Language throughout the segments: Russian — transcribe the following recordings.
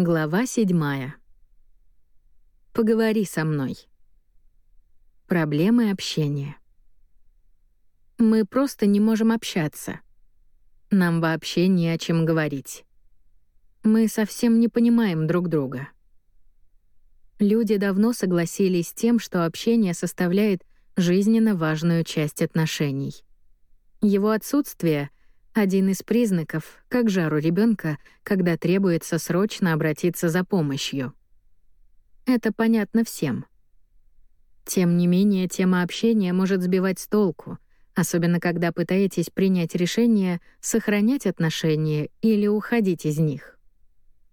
Глава седьмая. Поговори со мной. Проблемы общения. Мы просто не можем общаться. Нам вообще не о чем говорить. Мы совсем не понимаем друг друга. Люди давно согласились с тем, что общение составляет жизненно важную часть отношений. Его отсутствие — один из признаков, как жару ребенка, когда требуется срочно обратиться за помощью. Это понятно всем. Тем не менее, тема общения может сбивать с толку, особенно когда пытаетесь принять решение сохранять отношения или уходить из них.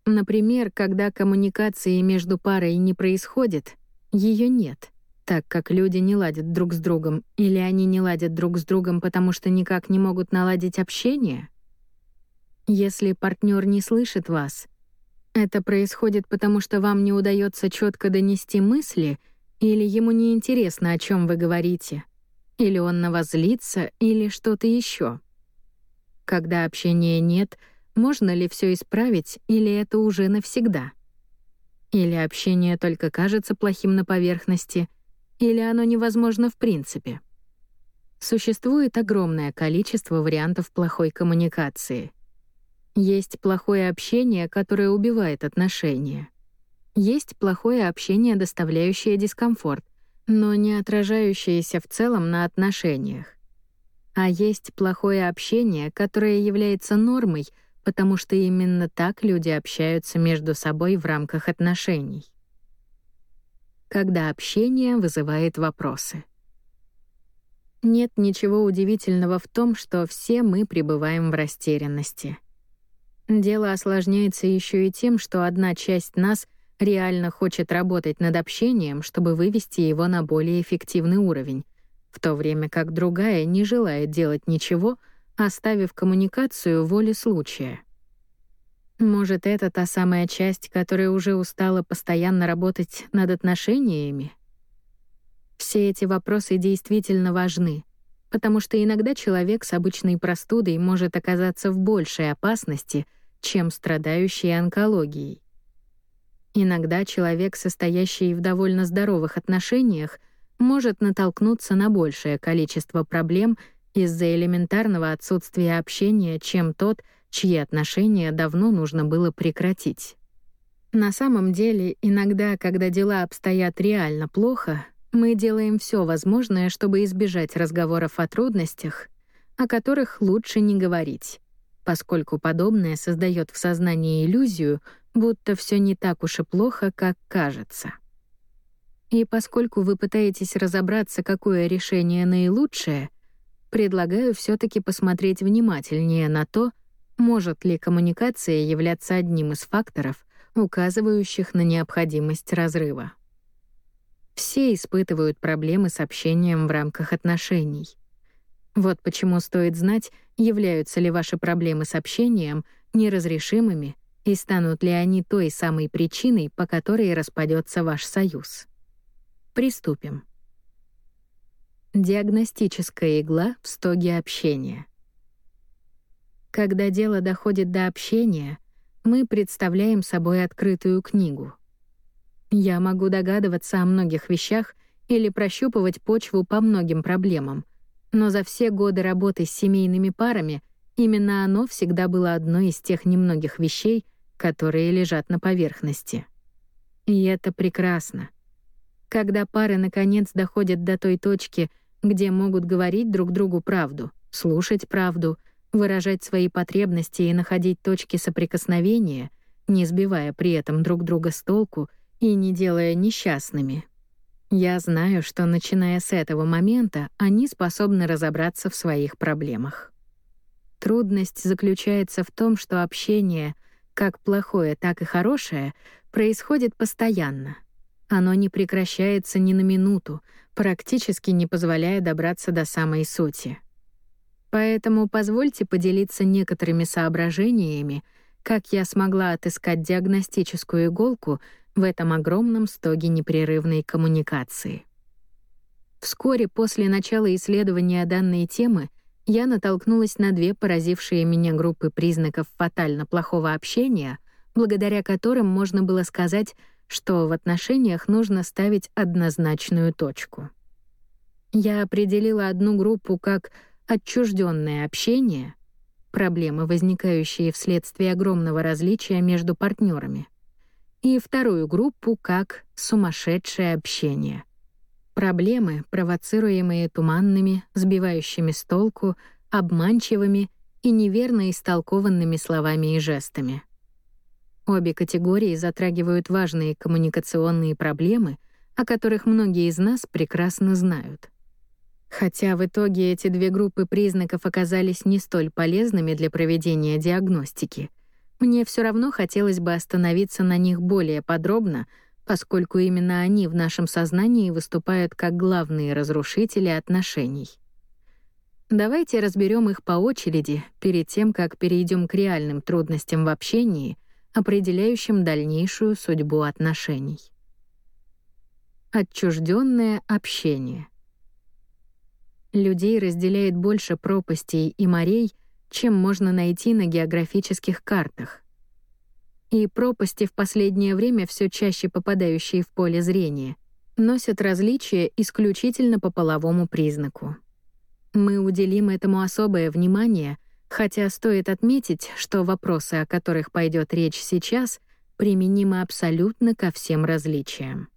Например, когда коммуникации между парой не происходит, ее нет, так как люди не ладят друг с другом, или они не ладят друг с другом, потому что никак не могут наладить общение. Если партнер не слышит вас, это происходит потому, что вам не удается четко донести мысли, или ему не интересно, о чем вы говорите, или он на вас злится, или что-то еще. Когда общения нет — можно ли все исправить, или это уже навсегда? Или общение только кажется плохим на поверхности, или оно невозможно в принципе? Существует огромное количество вариантов плохой коммуникации. Есть плохое общение, которое убивает отношения. Есть плохое общение, доставляющее дискомфорт, но не отражающееся в целом на отношениях. А есть плохое общение, которое является нормой — потому что именно так люди общаются между собой в рамках отношений. Когда общение вызывает вопросы. Нет ничего удивительного в том, что все мы пребываем в растерянности. Дело осложняется еще и тем, что одна часть нас реально хочет работать над общением, чтобы вывести его на более эффективный уровень, в то время как другая не желает делать ничего — оставив коммуникацию воле случая. Может, это та самая часть, которая уже устала постоянно работать над отношениями? Все эти вопросы действительно важны, потому что иногда человек с обычной простудой может оказаться в большей опасности, чем страдающий онкологией. Иногда человек, состоящий в довольно здоровых отношениях, может натолкнуться на большее количество проблем — из-за элементарного отсутствия общения, чем тот, чьи отношения давно нужно было прекратить. На самом деле, иногда, когда дела обстоят реально плохо, мы делаем все возможное, чтобы избежать разговоров о трудностях, о которых лучше не говорить, поскольку подобное создает в сознании иллюзию, будто все не так уж и плохо, как кажется. И поскольку вы пытаетесь разобраться, какое решение наилучшее, предлагаю все таки посмотреть внимательнее на то, может ли коммуникация являться одним из факторов, указывающих на необходимость разрыва. Все испытывают проблемы с общением в рамках отношений. Вот почему стоит знать, являются ли ваши проблемы с общением неразрешимыми и станут ли они той самой причиной, по которой распадется ваш союз. Приступим. Диагностическая игла в стоге общения. Когда дело доходит до общения, мы представляем собой открытую книгу. Я могу догадываться о многих вещах или прощупывать почву по многим проблемам, но за все годы работы с семейными парами именно оно всегда было одной из тех немногих вещей, которые лежат на поверхности. И это прекрасно. Когда пары наконец доходят до той точки — где могут говорить друг другу правду, слушать правду, выражать свои потребности и находить точки соприкосновения, не сбивая при этом друг друга с толку и не делая несчастными. Я знаю, что начиная с этого момента они способны разобраться в своих проблемах. Трудность заключается в том, что общение, как плохое, так и хорошее, происходит постоянно. Оно не прекращается ни на минуту, практически не позволяя добраться до самой сути. Поэтому позвольте поделиться некоторыми соображениями, как я смогла отыскать диагностическую иголку в этом огромном стоге непрерывной коммуникации. Вскоре после начала исследования данной темы я натолкнулась на две поразившие меня группы признаков фатально плохого общения, благодаря которым можно было сказать, что в отношениях нужно ставить однозначную точку. Я определила одну группу как отчужденное общение, проблемы, возникающие вследствие огромного различия между партнерами, и вторую группу как сумасшедшее общение. Проблемы, провоцируемые туманными, сбивающими с толку, обманчивыми и неверно истолкованными словами и жестами. Обе категории затрагивают важные коммуникационные проблемы, о которых многие из нас прекрасно знают. Хотя в итоге эти две группы признаков оказались не столь полезными для проведения диагностики, мне все равно хотелось бы остановиться на них более подробно, поскольку именно они в нашем сознании выступают как главные разрушители отношений. Давайте разберем их по очереди перед тем, как перейдем к реальным трудностям в общении, определяющим дальнейшую судьбу отношений. Отчужденное общение. Людей разделяет больше пропастей и морей, чем можно найти на географических картах. И пропасти в последнее время все чаще попадающие в поле зрения носят различия исключительно по половому признаку. Мы уделим этому особое внимание, хотя стоит отметить, что вопросы, о которых пойдет речь сейчас, применимы абсолютно ко всем различиям.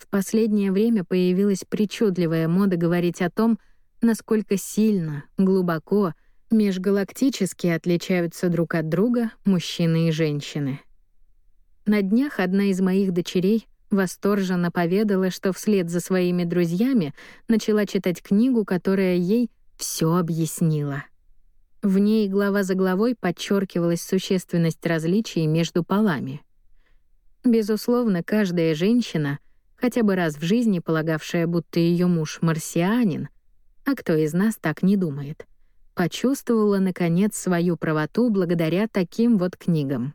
В последнее время появилась причудливая мода говорить о том, насколько сильно, глубоко, межгалактически отличаются друг от друга мужчины и женщины. На днях одна из моих дочерей Восторженно поведала, что вслед за своими друзьями начала читать книгу, которая ей все объяснила. В ней глава за главой подчеркивалась существенность различий между полами. Безусловно, каждая женщина, хотя бы раз в жизни полагавшая, будто ее муж марсианин, а кто из нас так не думает, почувствовала, наконец, свою правоту благодаря таким вот книгам.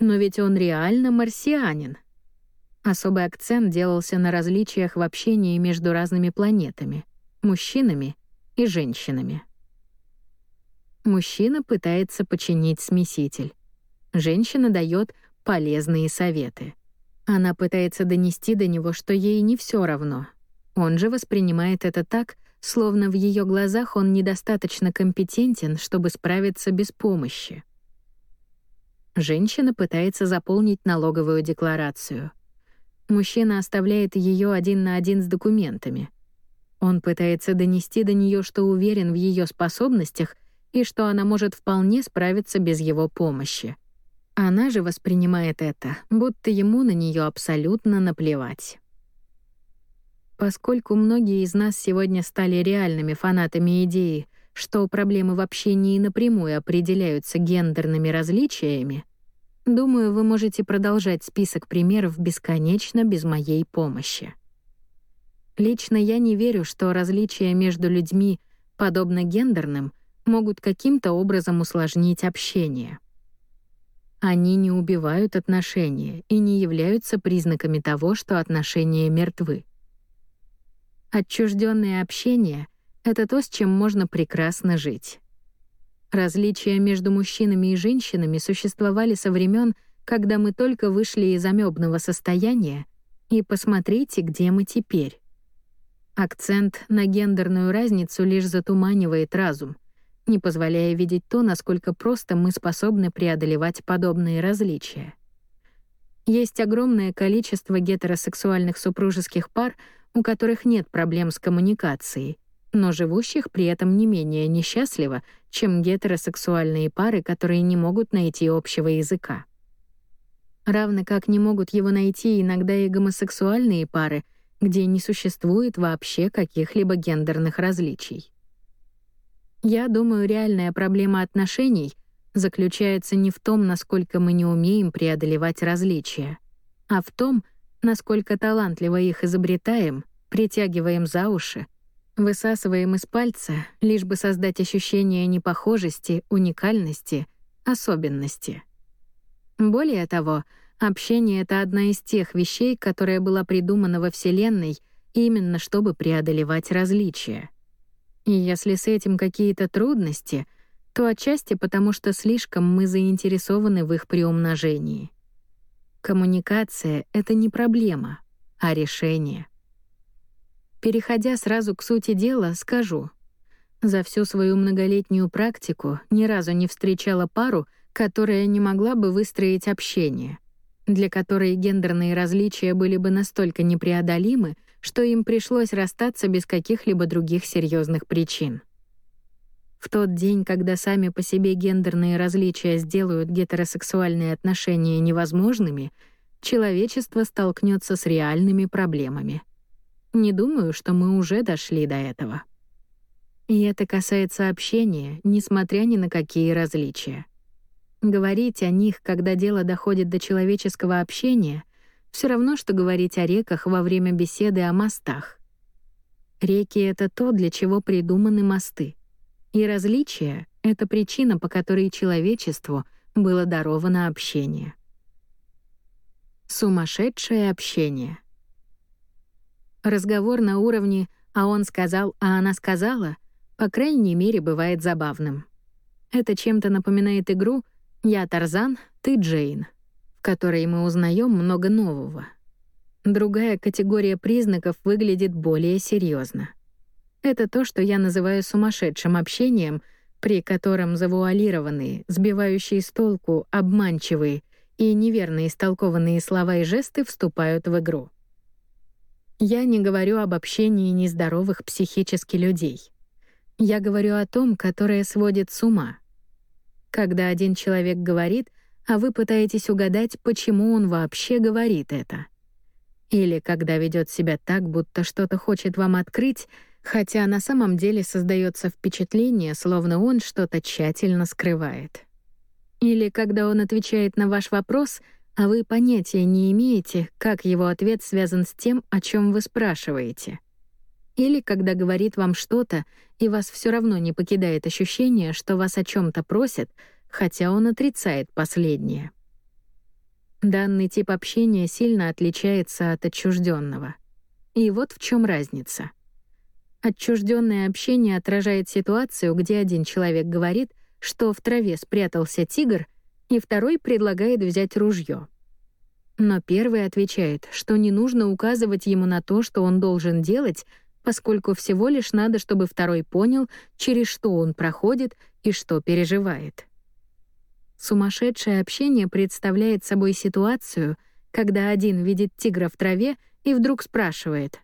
Но ведь он реально марсианин. Особый акцент делался на различиях в общении между разными планетами, мужчинами и женщинами. Мужчина пытается починить смеситель. Женщина дает полезные советы. Она пытается донести до него, что ей не все равно. Он же воспринимает это так, словно в ее глазах он недостаточно компетентен, чтобы справиться без помощи. Женщина пытается заполнить налоговую декларацию — Мужчина оставляет ее один на один с документами. Он пытается донести до нее, что уверен в ее способностях и что она может вполне справиться без его помощи. Она же воспринимает это, будто ему на нее абсолютно наплевать. Поскольку многие из нас сегодня стали реальными фанатами идеи, что проблемы в общении напрямую определяются гендерными различиями, Думаю, вы можете продолжать список примеров бесконечно без моей помощи. Лично я не верю, что различия между людьми, подобно гендерным, могут каким-то образом усложнить общение. Они не убивают отношения и не являются признаками того, что отношения мертвы. Отчужденное общение — это то, с чем можно прекрасно жить. Различия между мужчинами и женщинами существовали со времен, когда мы только вышли из амебного состояния, и посмотрите, где мы теперь. Акцент на гендерную разницу лишь затуманивает разум, не позволяя видеть то, насколько просто мы способны преодолевать подобные различия. Есть огромное количество гетеросексуальных супружеских пар, у которых нет проблем с коммуникацией, но живущих при этом не менее несчастливо, чем гетеросексуальные пары, которые не могут найти общего языка. Равно как не могут его найти иногда и гомосексуальные пары, где не существует вообще каких-либо гендерных различий. Я думаю, реальная проблема отношений заключается не в том, насколько мы не умеем преодолевать различия, а в том, насколько талантливо их изобретаем, притягиваем за уши, Высасываем из пальца, лишь бы создать ощущение непохожести, уникальности, особенности. Более того, общение — это одна из тех вещей, которая была придумана во Вселенной именно чтобы преодолевать различия. И если с этим какие-то трудности, то отчасти потому, что слишком мы заинтересованы в их приумножении. Коммуникация — это не проблема, а решение. Переходя сразу к сути дела, скажу. За всю свою многолетнюю практику ни разу не встречала пару, которая не могла бы выстроить общение, для которой гендерные различия были бы настолько непреодолимы, что им пришлось расстаться без каких-либо других серьезных причин. В тот день, когда сами по себе гендерные различия сделают гетеросексуальные отношения невозможными, человечество столкнется с реальными проблемами. Не думаю, что мы уже дошли до этого. И это касается общения, несмотря ни на какие различия. Говорить о них, когда дело доходит до человеческого общения — все равно, что говорить о реках во время беседы о мостах. Реки — это то, для чего придуманы мосты. И различия — это причина, по которой человечеству было даровано общение. Сумасшедшее общение. Разговор на уровне «а он сказал, а она сказала» по крайней мере бывает забавным. Это чем-то напоминает игру «Я Тарзан, ты Джейн», которой мы узнаем много нового. Другая категория признаков выглядит более серьезно. Это то, что я называю сумасшедшим общением, при котором завуалированные, сбивающие с толку, обманчивые и неверно истолкованные слова и жесты вступают в игру. Я не говорю об общении нездоровых психически людей. Я говорю о том, которое сводит с ума. Когда один человек говорит — а вы пытаетесь угадать, почему он вообще говорит это. Или когда ведет себя так, будто что-то хочет вам открыть, хотя на самом деле создается впечатление, словно он что-то тщательно скрывает. Или когда он отвечает на ваш вопрос, а вы понятия не имеете, как его ответ связан с тем, о чем вы спрашиваете. Или когда говорит вам что-то, и вас все равно не покидает ощущение, что вас о чем то просят — хотя он отрицает последнее. Данный тип общения сильно отличается от отчужденного. И вот в чем разница. Отчужденное общение отражает ситуацию, где один человек говорит, что в траве спрятался тигр, и второй предлагает взять ружье. Но первый отвечает, что не нужно указывать ему на то, что он должен делать, поскольку всего лишь надо, чтобы второй понял, через что он проходит и что переживает. Сумасшедшее общение представляет собой ситуацию, когда один видит тигра в траве и вдруг спрашивает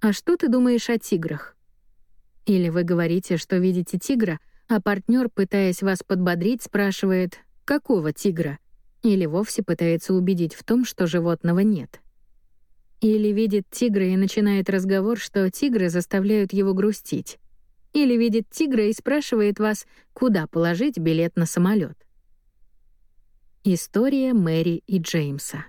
«А что ты думаешь о тиграх?» Или вы говорите, что видите тигра, а партнер, пытаясь вас подбодрить, спрашивает «Какого тигра?» Или вовсе пытается убедить в том, что животного нет. Или видит тигра и начинает разговор, что тигры заставляют его грустить. Или видит тигра и спрашивает вас, куда положить билет на самолет. История Мэри и Джеймса.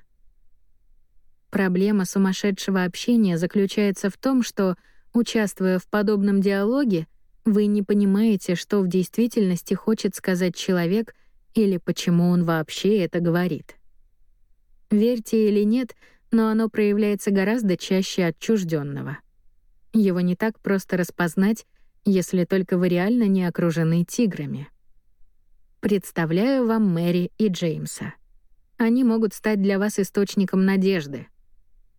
Проблема сумасшедшего общения заключается в том, что, участвуя в подобном диалоге, вы не понимаете, что в действительности хочет сказать человек или почему он вообще это говорит. Верьте или нет, но оно проявляется гораздо чаще отчужденного. Его не так просто распознать, если только вы реально не окружены тиграми. Представляю вам Мэри и Джеймса. Они могут стать для вас источником надежды.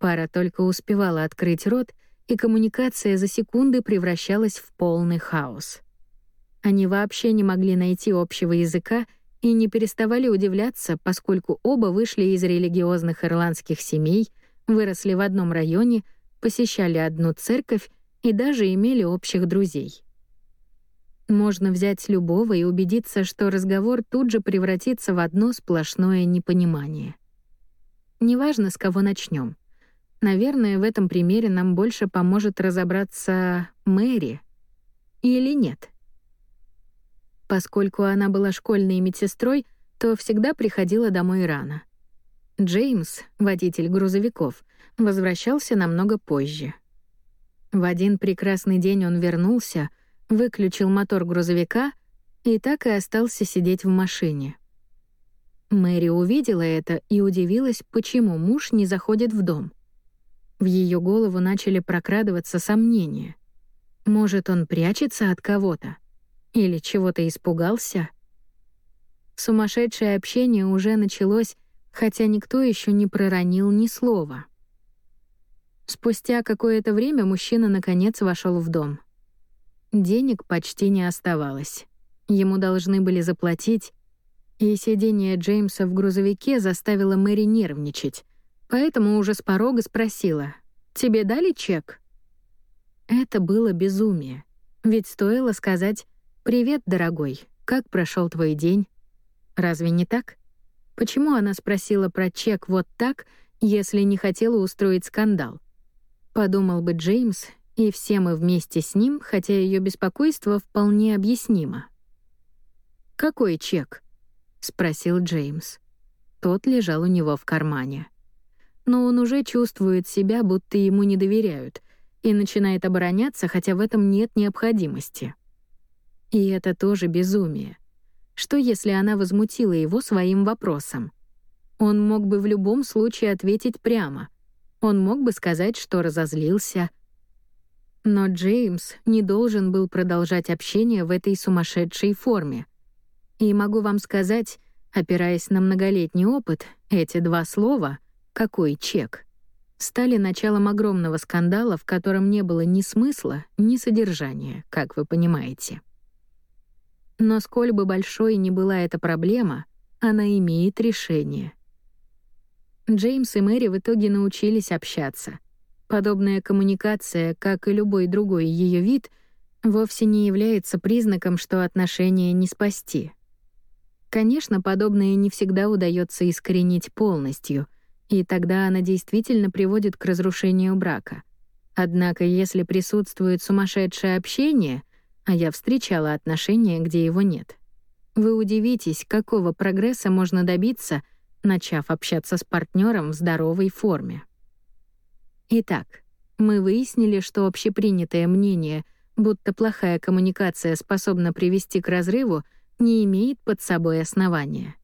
Пара только успевала открыть рот, и коммуникация за секунды превращалась в полный хаос. Они вообще не могли найти общего языка и не переставали удивляться, поскольку оба вышли из религиозных ирландских семей, выросли в одном районе, посещали одну церковь и даже имели общих друзей. Можно взять любого и убедиться, что разговор тут же превратится в одно сплошное непонимание. Неважно, с кого начнем. Наверное, в этом примере нам больше поможет разобраться Мэри. Или нет? Поскольку она была школьной медсестрой, то всегда приходила домой рано. Джеймс, водитель грузовиков, возвращался намного позже. В один прекрасный день он вернулся — выключил мотор грузовика и так и остался сидеть в машине. Мэри увидела это и удивилась, почему муж не заходит в дом. В ее голову начали прокрадываться сомнения. Может, он прячется от кого-то? Или чего-то испугался? Сумасшедшее общение уже началось, хотя никто еще не проронил ни слова. Спустя какое-то время мужчина наконец вошел в дом. Денег почти не оставалось. Ему должны были заплатить, и сидение Джеймса в грузовике заставило Мэри нервничать, поэтому уже с порога спросила, «Тебе дали чек?» Это было безумие. Ведь стоило сказать «Привет, дорогой, как прошел твой день?» Разве не так? Почему она спросила про чек вот так, если не хотела устроить скандал? Подумал бы Джеймс, и все мы вместе с ним, хотя ее беспокойство вполне объяснимо. «Какой чек?» — спросил Джеймс. Тот лежал у него в кармане. Но он уже чувствует себя, будто ему не доверяют, и начинает обороняться, хотя в этом нет необходимости. И это тоже безумие. Что если она возмутила его своим вопросом? Он мог бы в любом случае ответить прямо. Он мог бы сказать, что разозлился. Но Джеймс не должен был продолжать общение в этой сумасшедшей форме. И могу вам сказать, опираясь на многолетний опыт, эти два слова «какой чек» стали началом огромного скандала, в котором не было ни смысла, ни содержания, как вы понимаете. Но сколь бы большой ни была эта проблема, она имеет решение. Джеймс и Мэри в итоге научились общаться. Подобная коммуникация, как и любой другой ее вид, вовсе не является признаком, что отношения не спасти. Конечно, подобное не всегда удается искоренить полностью, и тогда она действительно приводит к разрушению брака. Однако, если присутствует сумасшедшее общение — а я встречала отношения, где его нет. Вы удивитесь, какого прогресса можно добиться, начав общаться с партнером в здоровой форме. Итак, мы выяснили, что общепринятое мнение, будто плохая коммуникация способна привести к разрыву, не имеет под собой основания.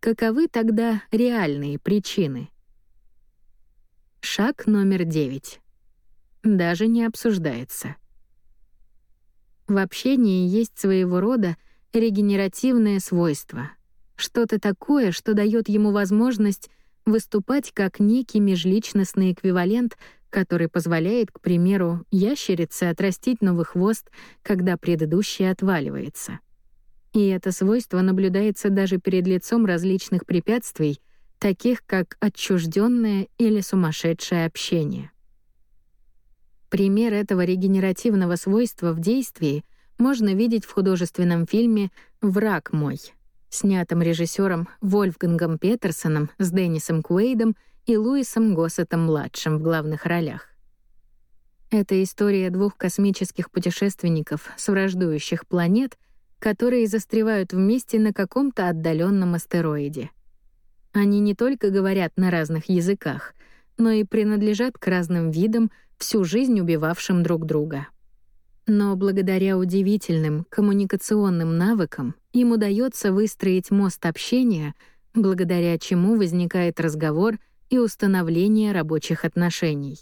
Каковы тогда реальные причины? Шаг номер девять. Даже не обсуждается. В общении есть своего рода регенеративное свойство. Что-то такое, что дает ему возможность выступать как некий межличностный эквивалент, который позволяет, к примеру, ящерице отрастить новый хвост, когда предыдущий отваливается. И это свойство наблюдается даже перед лицом различных препятствий, таких как отчужденное или сумасшедшее общение. Пример этого регенеративного свойства в действии можно видеть в художественном фильме «Враг мой», снятом режиссером Вольфгангом Петерсоном с Деннисом Куэйдом и Луисом Госсетом-младшим в главных ролях. Это история двух космических путешественников с враждующих планет, которые застревают вместе на каком-то отдаленном астероиде. Они не только говорят на разных языках, но и принадлежат к разным видам — всю жизнь убивавшим друг друга. Но благодаря удивительным коммуникационным навыкам им удается выстроить мост общения, благодаря чему возникает разговор и установление рабочих отношений.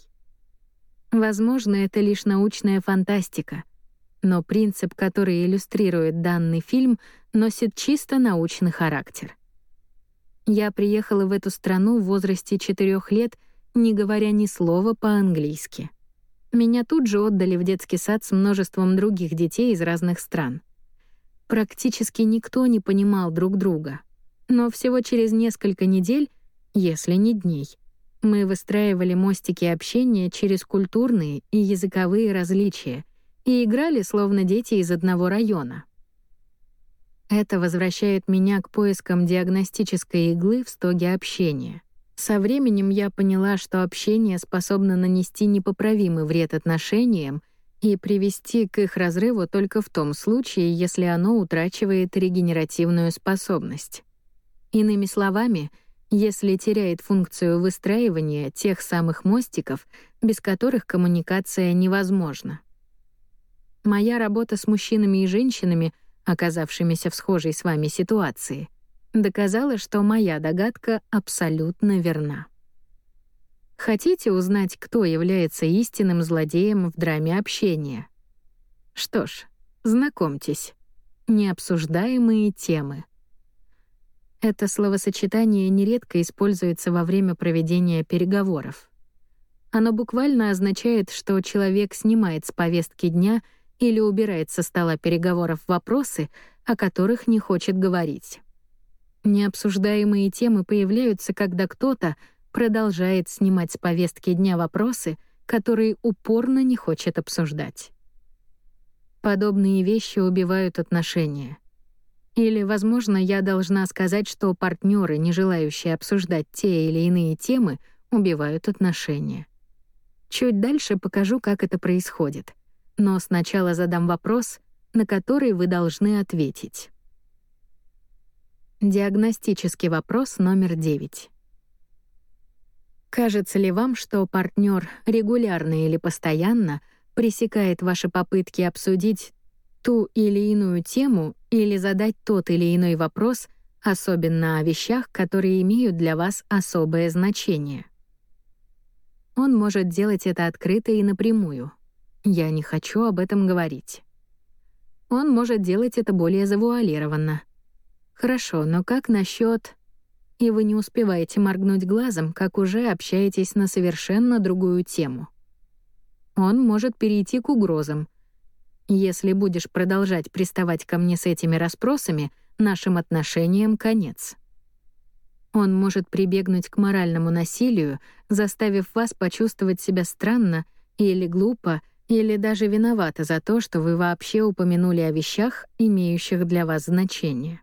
Возможно, это лишь научная фантастика, но принцип, который иллюстрирует данный фильм, носит чисто научный характер. Я приехала в эту страну в возрасте четырех лет — не говоря ни слова по-английски. Меня тут же отдали в детский сад с множеством других детей из разных стран. Практически никто не понимал друг друга. Но всего через несколько недель, если не дней, мы выстраивали мостики общения через культурные и языковые различия и играли словно дети из одного района. Это возвращает меня к поискам диагностической иглы в стоге общения — со временем я поняла, что общение способно нанести непоправимый вред отношениям и привести к их разрыву только в том случае, если оно утрачивает регенеративную способность. Иными словами, если теряет функцию выстраивания тех самых мостиков, без которых коммуникация невозможна. Моя работа с мужчинами и женщинами, оказавшимися в схожей с вами ситуации, доказала, что моя догадка абсолютно верна. Хотите узнать, кто является истинным злодеем в драме общения? Что ж, знакомьтесь, необсуждаемые темы. Это словосочетание нередко используется во время проведения переговоров. Оно буквально означает, что человек снимает с повестки дня или убирает со стола переговоров вопросы, о которых не хочет говорить. Необсуждаемые темы появляются, когда кто-то продолжает снимать с повестки дня вопросы, которые упорно не хочет обсуждать. Подобные вещи убивают отношения. Или, возможно, я должна сказать, что партнеры, не желающие обсуждать те или иные темы, убивают отношения. Чуть дальше покажу, как это происходит. Но сначала задам вопрос, на который вы должны ответить. Диагностический вопрос номер 9. Кажется ли вам, что партнер регулярно или постоянно пресекает ваши попытки обсудить ту или иную тему или задать тот или иной вопрос, особенно о вещах, которые имеют для вас особое значение? Он может делать это открыто и напрямую. Я не хочу об этом говорить. Он может делать это более завуалированно. Хорошо, но как насчет... И вы не успеваете моргнуть глазом, как уже общаетесь на совершенно другую тему. Он может перейти к угрозам. Если будешь продолжать приставать ко мне с этими расспросами, нашим отношениям конец. Он может прибегнуть к моральному насилию, заставив вас почувствовать себя странно или глупо, или даже виновато за то, что вы вообще упомянули о вещах, имеющих для вас значение.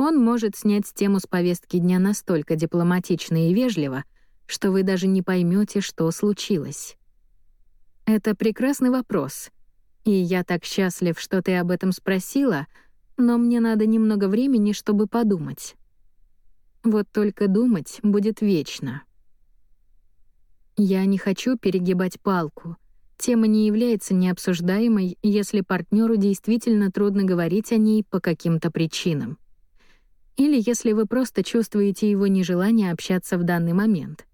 Он может снять тему с повестки дня настолько дипломатично и вежливо, что вы даже не поймете, что случилось. Это прекрасный вопрос. И я так счастлив, что ты об этом спросила, но мне надо немного времени, чтобы подумать. Вот только думать будет вечно. Я не хочу перегибать палку. Тема не является необсуждаемой, если партнеру действительно трудно говорить о ней по каким-то причинам. Или если вы просто чувствуете его нежелание общаться в данный момент.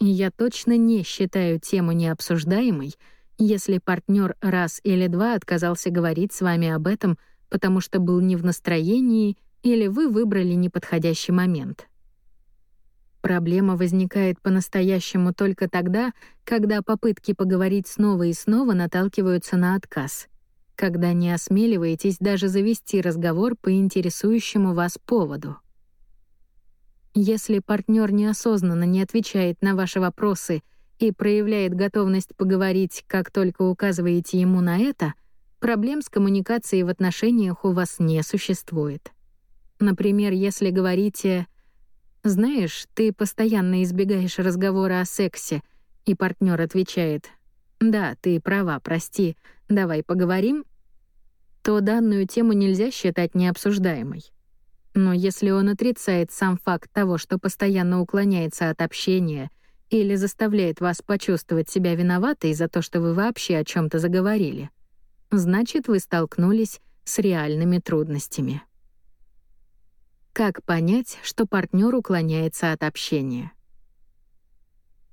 Я точно не считаю тему необсуждаемой, если партнер раз или два отказался говорить с вами об этом, потому что был не в настроении или вы выбрали неподходящий момент. Проблема возникает по-настоящему только тогда, когда попытки поговорить снова и снова наталкиваются на отказ, когда не осмеливаетесь даже завести разговор по интересующему вас поводу. Если партнер неосознанно не отвечает на ваши вопросы и проявляет готовность поговорить, как только указываете ему на это, проблем с коммуникацией в отношениях у вас не существует. Например, если говорите «Знаешь, ты постоянно избегаешь разговора о сексе», и партнер отвечает «Да, ты права, прости, давай поговорим», то данную тему нельзя считать необсуждаемой. Но если он отрицает сам факт того, что постоянно уклоняется от общения или заставляет вас почувствовать себя виноватой за то, что вы вообще о чем то заговорили, значит, вы столкнулись с реальными трудностями. Как понять, что партнер уклоняется от общения?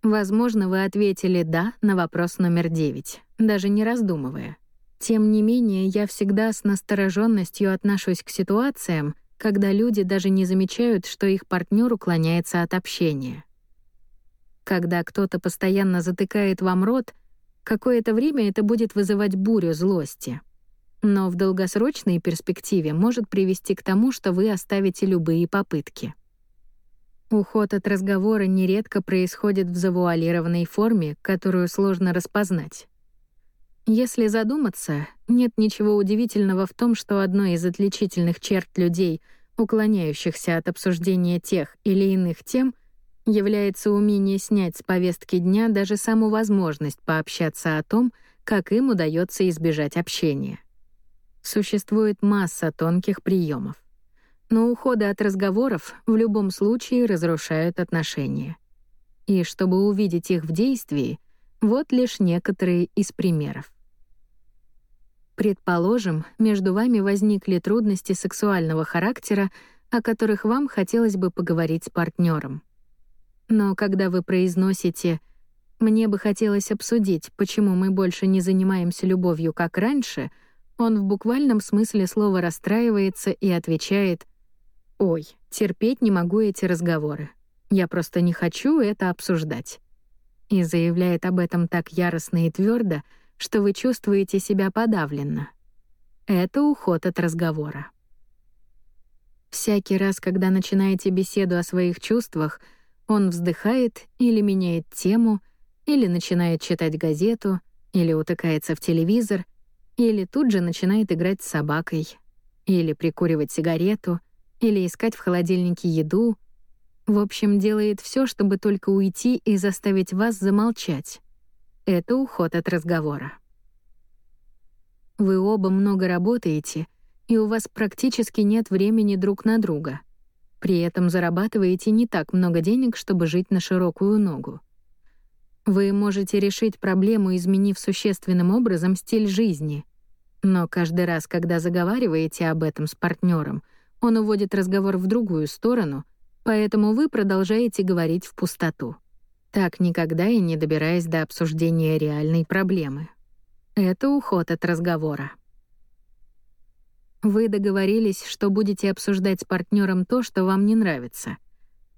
Возможно, вы ответили «да» на вопрос номер 9, даже не раздумывая. Тем не менее, я всегда с настороженностью отношусь к ситуациям, когда люди даже не замечают, что их партнер уклоняется от общения. Когда кто-то постоянно затыкает вам рот, какое-то время это будет вызывать бурю злости — но в долгосрочной перспективе может привести к тому, что вы оставите любые попытки. Уход от разговора нередко происходит в завуалированной форме, которую сложно распознать. Если задуматься, нет ничего удивительного в том, что одной из отличительных черт людей, уклоняющихся от обсуждения тех или иных тем, является умение снять с повестки дня даже саму возможность пообщаться о том, как им удается избежать общения. Существует масса тонких приемов. Но уходы от разговоров в любом случае разрушают отношения. И чтобы увидеть их в действии, вот лишь некоторые из примеров. Предположим, между вами возникли трудности сексуального характера, о которых вам хотелось бы поговорить с партнером. Но когда вы произносите «мне бы хотелось обсудить, почему мы больше не занимаемся любовью, как раньше», Он в буквальном смысле слова расстраивается и отвечает «Ой, терпеть не могу эти разговоры. Я просто не хочу это обсуждать». И заявляет об этом так яростно и твердо, что вы чувствуете себя подавленно. Это уход от разговора. Всякий раз, когда начинаете беседу о своих чувствах, он вздыхает или меняет тему, или начинает читать газету, или утыкается в телевизор, или тут же начинает играть с собакой, или прикуривать сигарету, или искать в холодильнике еду. В общем, делает все, чтобы только уйти и заставить вас замолчать. Это уход от разговора. Вы оба много работаете — и у вас практически нет времени друг на друга. При этом зарабатываете не так много денег, чтобы жить на широкую ногу. Вы можете решить проблему, изменив существенным образом стиль жизни. Но каждый раз, когда заговариваете об этом с партнером, он уводит разговор в другую сторону, поэтому вы продолжаете говорить в пустоту. Так никогда и не добираясь до обсуждения реальной проблемы. Это уход от разговора. Вы договорились, что будете обсуждать с партнером то, что вам не нравится.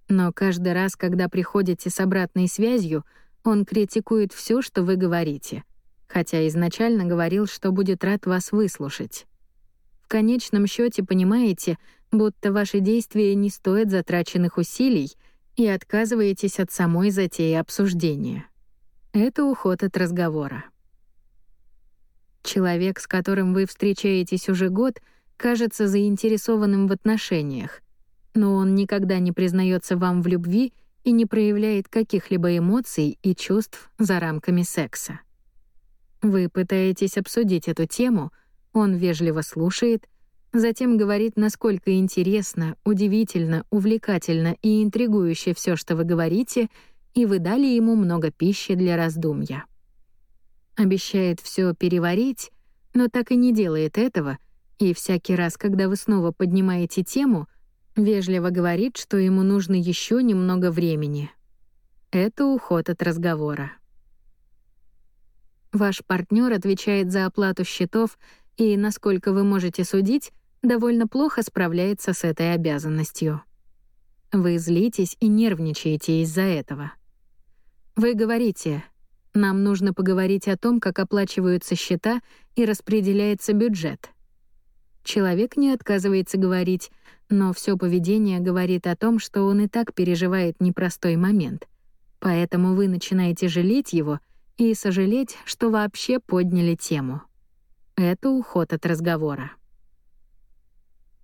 Но каждый раз, когда приходите с обратной связью, он критикует все, что вы говорите, хотя изначально говорил, что будет рад вас выслушать. В конечном счете понимаете, будто ваши действия не стоят затраченных усилий и отказываетесь от самой затеи обсуждения. Это уход от разговора. Человек, с которым вы встречаетесь уже год, кажется заинтересованным в отношениях, но он никогда не признается вам в любви и не проявляет каких-либо эмоций и чувств за рамками секса. Вы пытаетесь обсудить эту тему, он вежливо слушает, затем говорит, насколько интересно, удивительно, увлекательно и интригующе все, что вы говорите, и вы дали ему много пищи для раздумья обещает все переварить, но так и не делает этого, и всякий раз, когда вы снова поднимаете тему, вежливо говорит, что ему нужно еще немного времени. Это уход от разговора. Ваш партнер отвечает за оплату счетов и, насколько вы можете судить, довольно плохо справляется с этой обязанностью. Вы злитесь и нервничаете из-за этого. Вы говорите нам нужно поговорить о том, как оплачиваются счета и распределяется бюджет. Человек не отказывается говорить, но все поведение говорит о том, что он и так переживает непростой момент. Поэтому вы начинаете жалеть его и сожалеть, что вообще подняли тему. Это уход от разговора.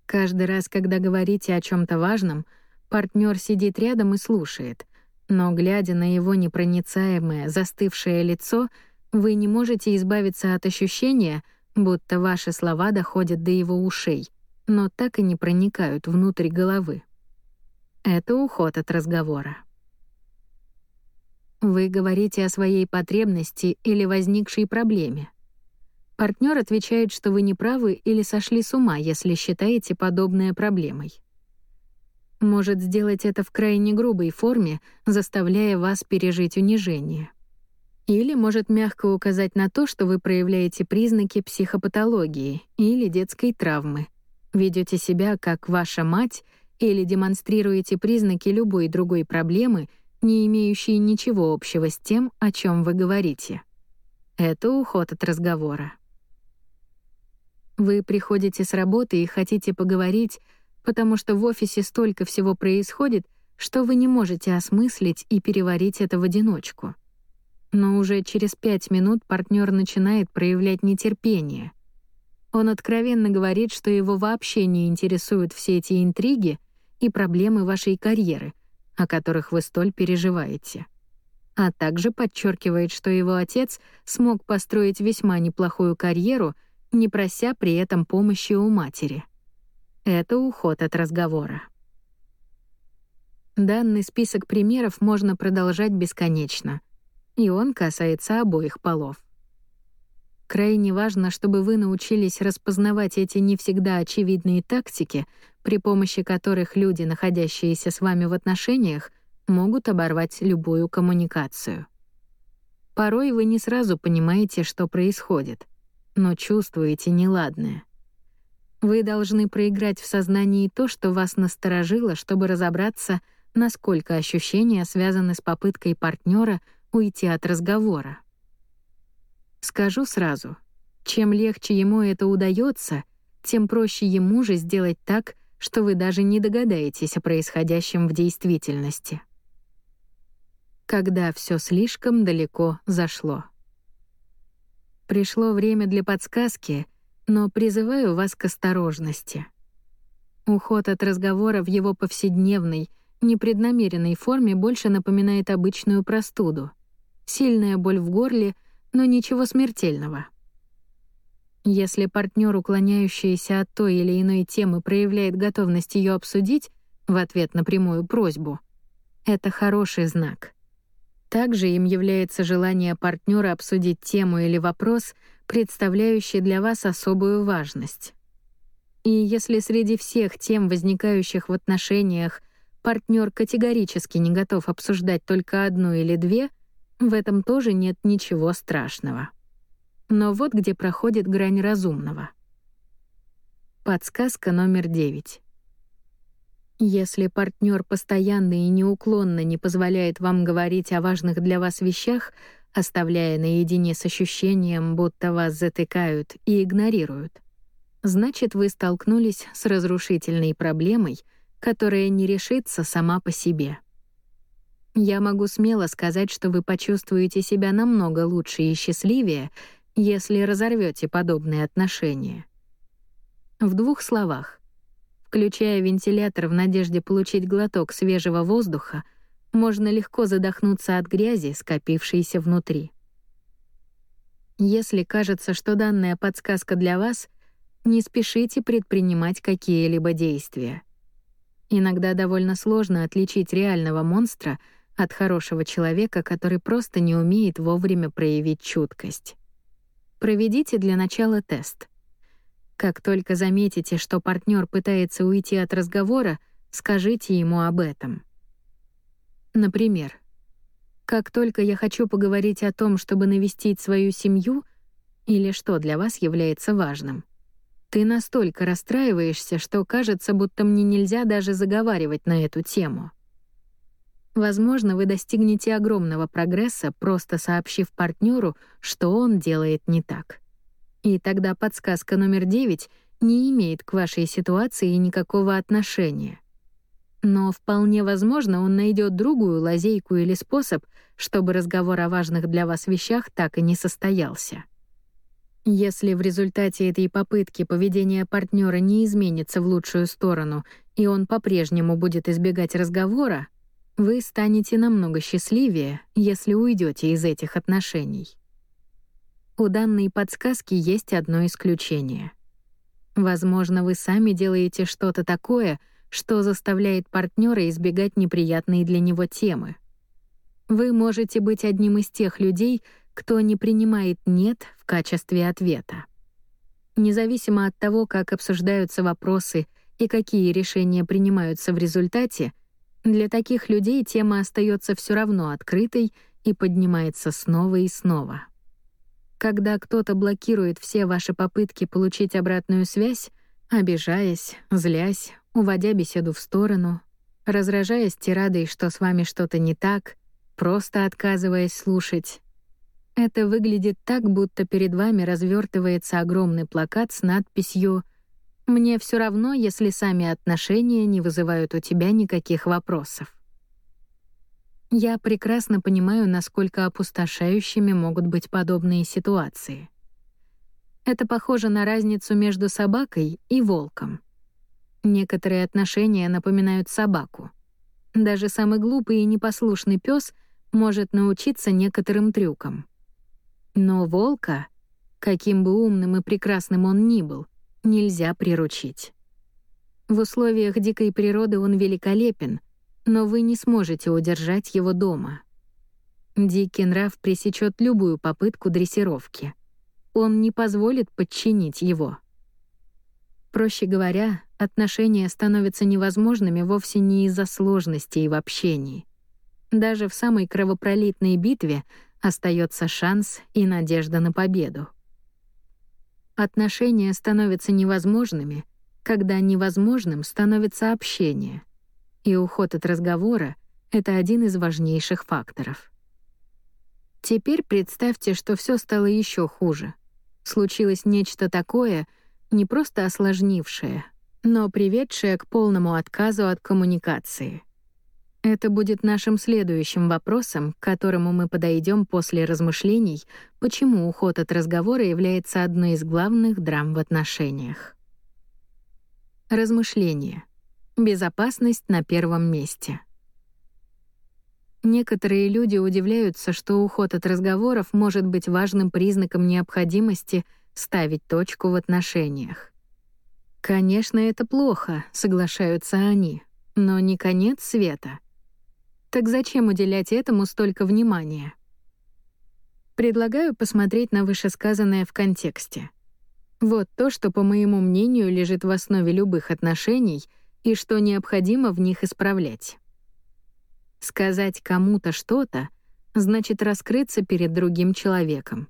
Каждый раз, когда говорите о чем то важном, партнер сидит рядом и слушает, но, глядя на его непроницаемое, застывшее лицо, вы не можете избавиться от ощущения, будто ваши слова доходят до его ушей, но так и не проникают внутрь головы. Это уход от разговора. Вы говорите о своей потребности или возникшей проблеме. Партнер отвечает, что вы не правы или сошли с ума, если считаете подобное проблемой может сделать это в крайне грубой форме, заставляя вас пережить унижение. Или может мягко указать на то, что вы проявляете признаки психопатологии или детской травмы, ведете себя как ваша мать или демонстрируете признаки любой другой проблемы, не имеющей ничего общего с тем, о чем вы говорите. Это уход от разговора. Вы приходите с работы и хотите поговорить потому что в офисе столько всего происходит, что вы не можете осмыслить и переварить это в одиночку. Но уже через пять минут партнер начинает проявлять нетерпение. Он откровенно говорит, что его вообще не интересуют все эти интриги и проблемы вашей карьеры, о которых вы столь переживаете. А также подчеркивает, что его отец смог построить весьма неплохую карьеру, не прося при этом помощи у матери. Это уход от разговора. Данный список примеров можно продолжать бесконечно, и он касается обоих полов. Крайне важно, чтобы вы научились распознавать эти не всегда очевидные тактики, при помощи которых люди, находящиеся с вами в отношениях, могут оборвать любую коммуникацию. Порой вы не сразу понимаете, что происходит. Но чувствуете неладное. Вы должны проиграть в сознании то, что вас насторожило, чтобы разобраться, насколько ощущения связаны с попыткой партнера уйти от разговора. Скажу сразу, чем легче ему это удается, тем проще ему же сделать так, что вы даже не догадаетесь о происходящем в действительности. Когда все слишком далеко зашло. Пришло время для подсказки, но призываю вас к осторожности. Уход от разговора в его повседневной, непреднамеренной форме больше напоминает обычную простуду. Сильная боль в горле, но ничего смертельного. Если партнер, уклоняющийся от той или иной темы, проявляет готовность ее обсудить в ответ на прямую просьбу, это хороший знак. Также им является желание партнера обсудить тему или вопрос, представляющий для вас особую важность. И если среди всех тем, возникающих в отношениях, партнер категорически не готов обсуждать только одну или две, в этом тоже нет ничего страшного. Но вот где проходит грань разумного. Подсказка номер девять. Если партнер постоянно и неуклонно не позволяет вам говорить о важных для вас вещах, оставляя наедине с ощущением, будто вас затыкают и игнорируют, значит, вы столкнулись с разрушительной проблемой, которая не решится сама по себе. Я могу смело сказать, что вы почувствуете себя намного лучше и счастливее, если разорвете подобные отношения. В двух словах. Включая вентилятор в надежде получить глоток свежего воздуха, можно легко задохнуться от грязи, скопившейся внутри. Если кажется, что данная подсказка для вас, не спешите предпринимать какие-либо действия. Иногда довольно сложно отличить реального монстра от хорошего человека, который просто не умеет вовремя проявить чуткость. Проведите для начала тест. Как только заметите, что партнер пытается уйти от разговора, скажите ему об этом. Например, как только я хочу поговорить о том, чтобы навестить свою семью, или что для вас является важным, ты настолько расстраиваешься, что кажется, будто мне нельзя даже заговаривать на эту тему. Возможно, вы достигнете огромного прогресса, просто сообщив партнеру, что он делает не так. И тогда подсказка номер девять не имеет к вашей ситуации никакого отношения. Но вполне возможно, он найдет другую лазейку или способ, чтобы разговор о важных для вас вещах так и не состоялся. Если в результате этой попытки поведение партнера не изменится в лучшую сторону, и он по-прежнему будет избегать разговора, вы станете намного счастливее, если уйдете из этих отношений. У данной подсказки есть одно исключение. Возможно, вы сами делаете что-то такое, что заставляет партнера избегать неприятные для него темы. Вы можете быть одним из тех людей, кто не принимает «нет» в качестве ответа. Независимо от того, как обсуждаются вопросы и какие решения принимаются в результате, для таких людей тема остается все равно открытой и поднимается снова и снова. Когда кто-то блокирует все ваши попытки получить обратную связь, обижаясь, злясь, уводя беседу в сторону, разражаясь тирадой, что с вами что-то не так, просто отказываясь слушать, это выглядит так, будто перед вами развертывается огромный плакат с надписью «Мне все равно, если сами отношения не вызывают у тебя никаких вопросов». Я прекрасно понимаю, насколько опустошающими могут быть подобные ситуации. Это похоже на разницу между собакой и волком. Некоторые отношения напоминают собаку. Даже самый глупый и непослушный пес может научиться некоторым трюкам. Но волка, каким бы умным и прекрасным он ни был, нельзя приручить. В условиях дикой природы он великолепен — но вы не сможете удержать его дома. Дикий нрав пресечет любую попытку дрессировки. Он не позволит подчинить его. Проще говоря, отношения становятся невозможными вовсе не из-за сложностей в общении. Даже в самой кровопролитной битве остается шанс и надежда на победу. отношения становятся невозможными, когда невозможным становится общение. И уход от разговора — это один из важнейших факторов. Теперь представьте, что все стало еще хуже. Случилось нечто такое, не просто осложнившее, но приведшее к полному отказу от коммуникации. Это будет нашим следующим вопросом, к которому мы подойдем после размышлений, почему уход от разговора является одной из главных драм в отношениях. Размышления. Безопасность на первом месте. Некоторые люди удивляются, что уход от разговоров может быть важным признаком необходимости ставить точку в отношениях. Конечно, это плохо, соглашаются они, но не конец света. Так зачем уделять этому столько внимания? Предлагаю посмотреть на вышесказанное в контексте. Вот то, что, по моему мнению, лежит в основе любых отношений и что необходимо в них исправлять. Сказать кому-то что-то значит раскрыться перед другим человеком.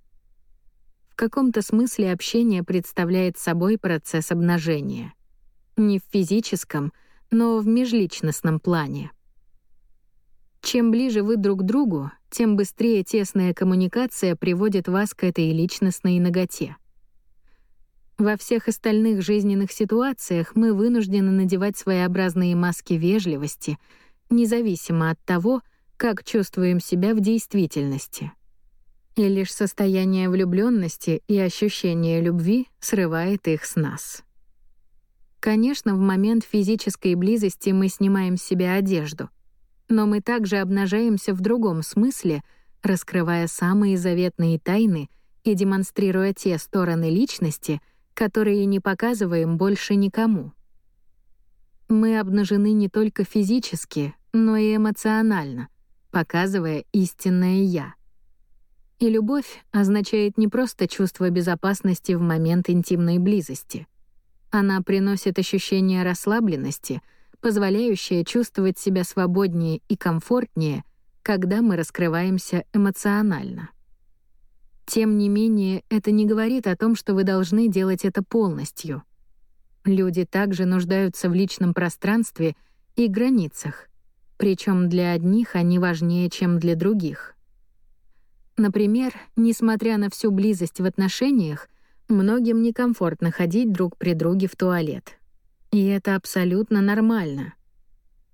В каком-то смысле общение представляет собой процесс обнажения. Не в физическом, но в межличностном плане. Чем ближе вы друг к другу, тем быстрее тесная коммуникация приводит вас к этой личностной ноготе. Во всех остальных жизненных ситуациях мы вынуждены надевать своеобразные маски вежливости — независимо от того, как чувствуем себя в действительности. И лишь состояние влюбленности и ощущение любви срывает их с нас. Конечно, в момент физической близости мы снимаем с себя одежду, но мы также обнажаемся в другом смысле, раскрывая самые заветные тайны и демонстрируя те стороны личности, которые не показываем больше никому. Мы обнажены не только физически, но и эмоционально, показывая истинное «я». И любовь означает не просто чувство безопасности в момент интимной близости. Она приносит ощущение расслабленности, позволяющее чувствовать себя свободнее и комфортнее, когда мы раскрываемся эмоционально. Тем не менее, это не говорит о том, что вы должны делать это полностью. Люди также нуждаются в личном пространстве и границах, причем для одних они важнее, чем для других. Например, несмотря на всю близость в отношениях, многим некомфортно ходить друг при друге в туалет. И это абсолютно нормально.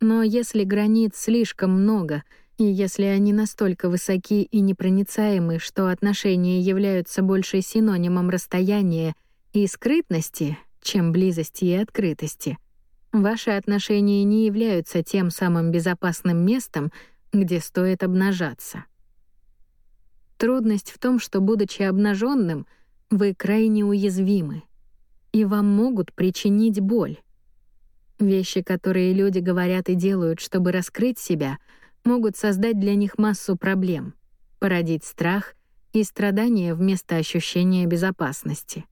Но если границ слишком много, и если они настолько высоки и непроницаемы, что отношения являются больше синонимом расстояния и скрытности, чем близости и открытости — Ваши отношения не являются тем самым безопасным местом, где стоит обнажаться. Трудность в том, что, будучи обнаженным, вы крайне уязвимы, и вам могут причинить боль. Вещи, которые люди говорят и делают, чтобы раскрыть себя, могут создать для них массу проблем, породить страх и страдания вместо ощущения безопасности.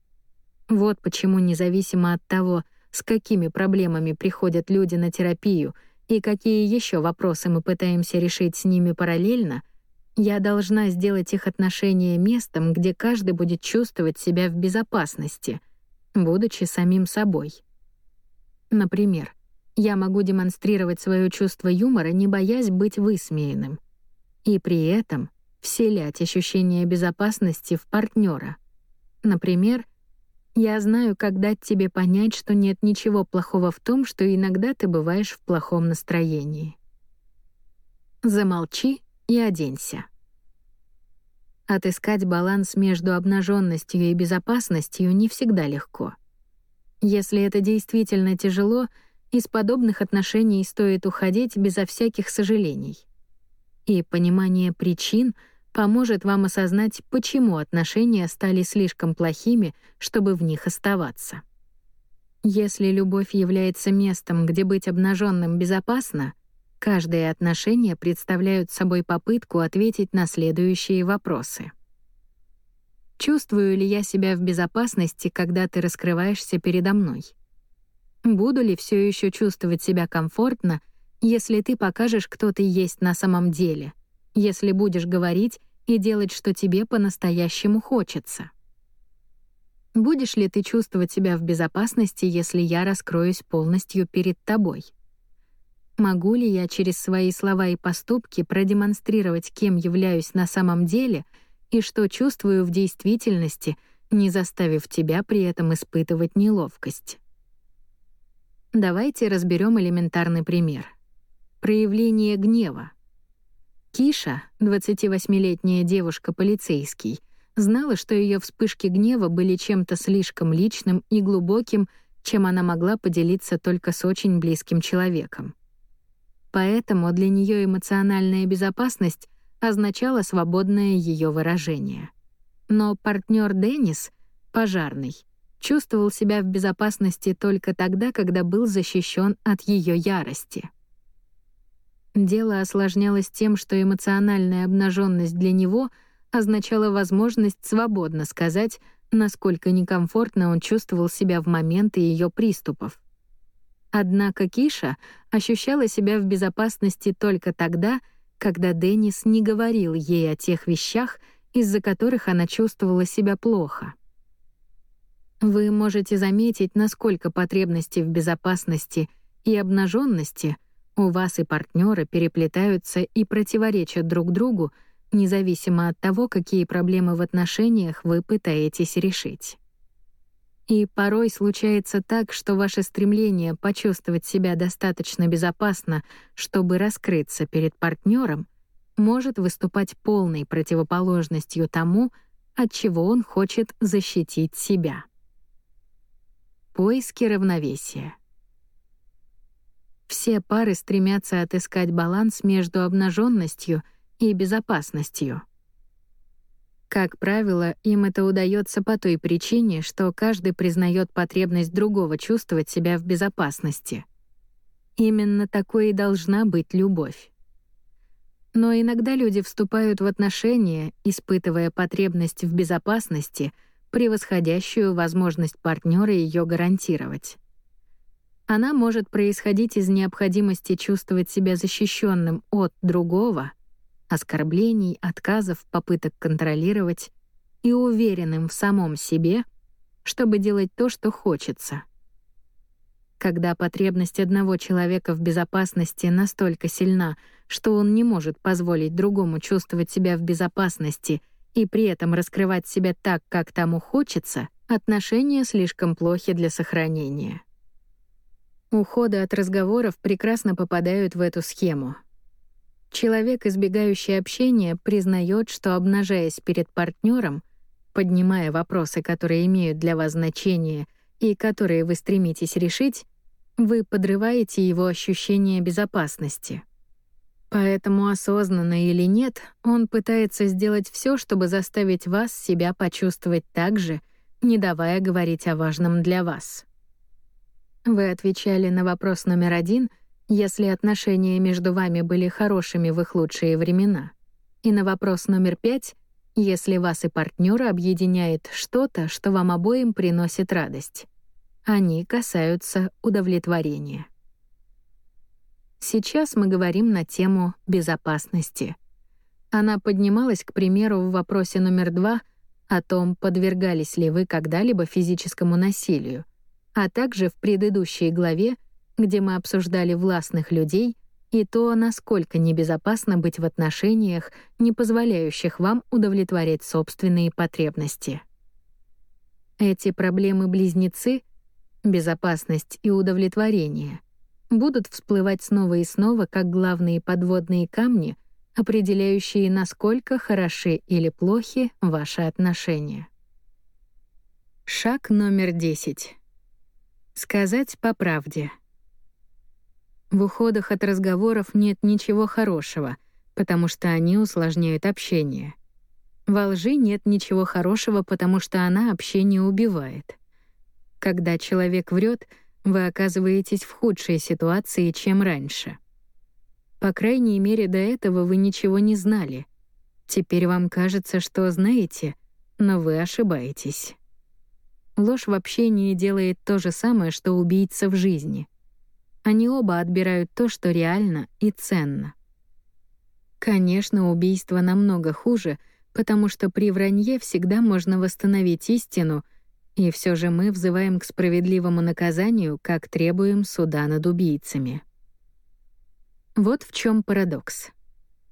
Вот почему, независимо от того, с какими проблемами приходят люди на терапию и какие еще вопросы мы пытаемся решить с ними параллельно, я должна сделать их отношения местом, где каждый будет чувствовать себя в безопасности, будучи самим собой. Например, я могу демонстрировать свое чувство юмора, не боясь быть высмеянным. И при этом вселять ощущение безопасности в партнера. Например, я знаю, как дать тебе понять, что нет ничего плохого в том, что иногда ты бываешь в плохом настроении. Замолчи и оденься. Отыскать баланс между обнаженностью и безопасностью не всегда легко. Если это действительно тяжело, из подобных отношений стоит уходить безо всяких сожалений. И понимание причин — поможет вам осознать, почему отношения стали слишком плохими, чтобы в них оставаться. Если любовь является местом, где быть обнаженным безопасно, каждые отношения представляют собой попытку ответить на следующие вопросы. Чувствую ли я себя в безопасности, когда ты раскрываешься передо мной? Буду ли все еще чувствовать себя комфортно, если ты покажешь, кто ты есть на самом деле — если будешь говорить и делать, что тебе по-настоящему хочется. Будешь ли ты чувствовать себя в безопасности, если я раскроюсь полностью перед тобой? Могу ли я через свои слова и поступки продемонстрировать, кем являюсь на самом деле и что чувствую в действительности, не заставив тебя при этом испытывать неловкость? Давайте разберем элементарный пример. Проявление гнева. Киша, 28-летняя девушка-полицейский, знала, что ее вспышки гнева были чем-то слишком личным и глубоким, чем она могла поделиться только с очень близким человеком. Поэтому для нее эмоциональная безопасность означала свободное ее выражение. Но партнер Деннис, пожарный, чувствовал себя в безопасности только тогда, когда был защищен от ее ярости. Дело осложнялось тем, что эмоциональная обнаженность для него означала возможность свободно сказать, насколько некомфортно он чувствовал себя в моменты ее приступов. Однако Киша ощущала себя в безопасности только тогда, когда Деннис не говорил ей о тех вещах, из-за которых она чувствовала себя плохо. Вы можете заметить, насколько потребности в безопасности и обнаженности у вас и партнера переплетаются и противоречат друг другу, независимо от того, какие проблемы в отношениях вы пытаетесь решить. И порой случается так, что ваше стремление почувствовать себя достаточно безопасно, чтобы раскрыться перед партнером, может выступать полной противоположностью тому, от чего он хочет защитить себя. Поиски равновесия. Все пары стремятся отыскать баланс между обнаженностью и безопасностью. Как правило, им это удается по той причине, что каждый признает потребность другого чувствовать себя в безопасности. Именно такой и должна быть любовь. Но иногда люди вступают в отношения, испытывая потребность в безопасности, превосходящую возможность партнера ее гарантировать. Она может происходить из необходимости чувствовать себя защищенным от другого, оскорблений, отказов, попыток контролировать и уверенным в самом себе, чтобы делать то, что хочется. Когда потребность одного человека в безопасности настолько сильна, что он не может позволить другому чувствовать себя в безопасности и при этом раскрывать себя так, как тому хочется, отношения слишком плохи для сохранения. Уходы от разговоров прекрасно попадают в эту схему. Человек, избегающий общения, признает, что, обнажаясь перед партнером, поднимая вопросы, которые имеют для вас значение и которые вы стремитесь решить, вы подрываете его ощущение безопасности. Поэтому, осознанно или нет, он пытается сделать все, чтобы заставить вас себя почувствовать так же, не давая говорить о важном для вас. Вы отвечали на вопрос номер один, если отношения между вами были хорошими в их лучшие времена. И на вопрос номер пять, если вас и партнера объединяет что-то, что вам обоим приносит радость. Они касаются удовлетворения. Сейчас мы говорим на тему безопасности. Она поднималась, к примеру, в вопросе номер два о том, подвергались ли вы когда-либо физическому насилию — а также в предыдущей главе, где мы обсуждали властных людей и то, насколько небезопасно быть в отношениях, не позволяющих вам удовлетворять собственные потребности. Эти проблемы-близнецы — безопасность и удовлетворение — будут всплывать снова и снова как главные подводные камни, определяющие, насколько хороши или плохи ваши отношения. Шаг номер 10. Сказать по правде. В уходах от разговоров нет ничего хорошего, потому что они усложняют общение. Во лжи нет ничего хорошего, потому что она общение убивает. Когда человек врет, вы оказываетесь в худшей ситуации, чем раньше. По крайней мере, до этого вы ничего не знали. Теперь вам кажется, что знаете, но вы ошибаетесь. Ложь в общении делает то же самое, что убийца в жизни. Они оба отбирают то, что реально и ценно. Конечно, убийство намного хуже, потому что при вранье всегда можно восстановить истину, И все же мы взываем к справедливому наказанию, как требуем суда над убийцами. Вот в чем парадокс.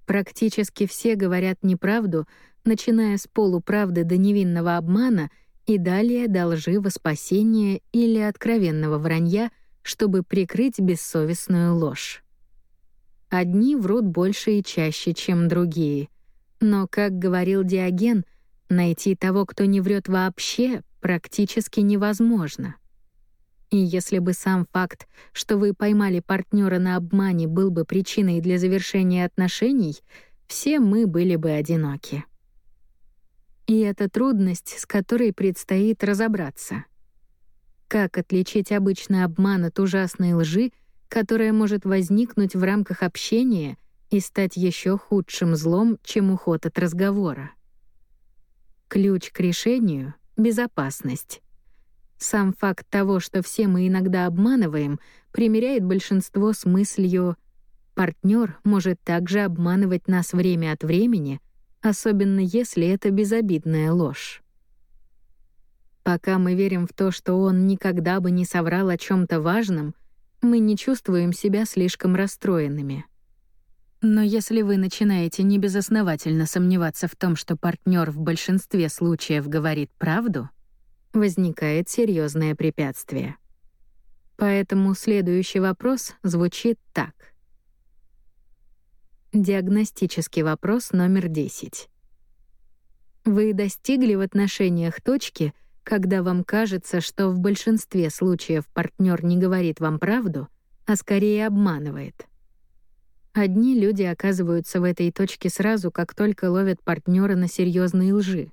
Практически все говорят неправду, начиная с полуправды до невинного обмана и далее до лжи во спасение или откровенного вранья, чтобы прикрыть бессовестную ложь. Одни врут больше и чаще, чем другие. Но, как говорил Диоген, найти того, кто не врет вообще, практически невозможно. И если бы сам факт, что вы поймали партнера на обмане, был бы причиной для завершения отношений, все мы были бы одиноки. И это трудность, с которой предстоит разобраться. Как отличить обычный обман от ужасной лжи, которая может возникнуть в рамках общения и стать еще худшим злом, чем уход от разговора? Ключ к решению — безопасность. Сам факт того, что все мы иногда обманываем, примеряет большинство с мыслью «партнер может также обманывать нас время от времени», особенно если это безобидная ложь. Пока мы верим в то, что он никогда бы не соврал о чем то важном, мы не чувствуем себя слишком расстроенными. Но если вы начинаете небезосновательно сомневаться в том, что партнер в большинстве случаев говорит правду, возникает серьезное препятствие. Поэтому следующий вопрос звучит так. Диагностический вопрос номер 10. Вы достигли в отношениях точки, когда вам кажется, что в большинстве случаев партнер не говорит вам правду, а скорее обманывает. Одни люди оказываются в этой точке сразу, как только ловят партнера на серьезной лжи.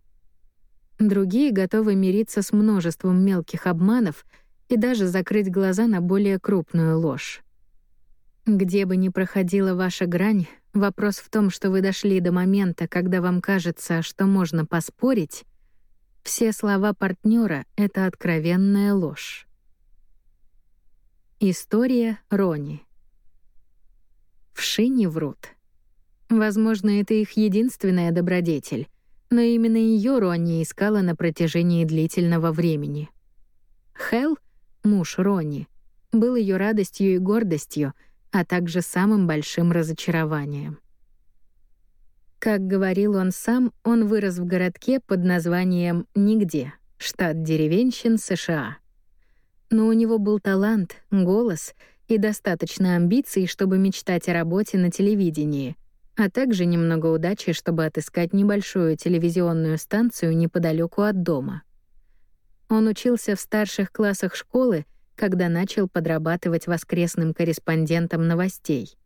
Другие готовы мириться с множеством мелких обманов и даже закрыть глаза на более крупную ложь. Где бы ни проходила ваша грань, вопрос в том, что вы дошли до момента, когда вам кажется, что можно поспорить, все слова партнера — это откровенная ложь. История Рони. Вши не врут. Возможно, это их единственная добродетель, но именно ее Ронни искала на протяжении длительного времени. Хел, муж Ронни, был ее радостью и гордостью, а также самым большим разочарованием. Как говорил он сам, он вырос в городке под названием «Нигде», штат деревенщин США. Но у него был талант, голос — и достаточно амбиций, чтобы мечтать о работе на телевидении, а также немного удачи, чтобы отыскать небольшую телевизионную станцию неподалеку от дома. Он учился в старших классах школы, когда начал подрабатывать воскресным корреспондентом новостей.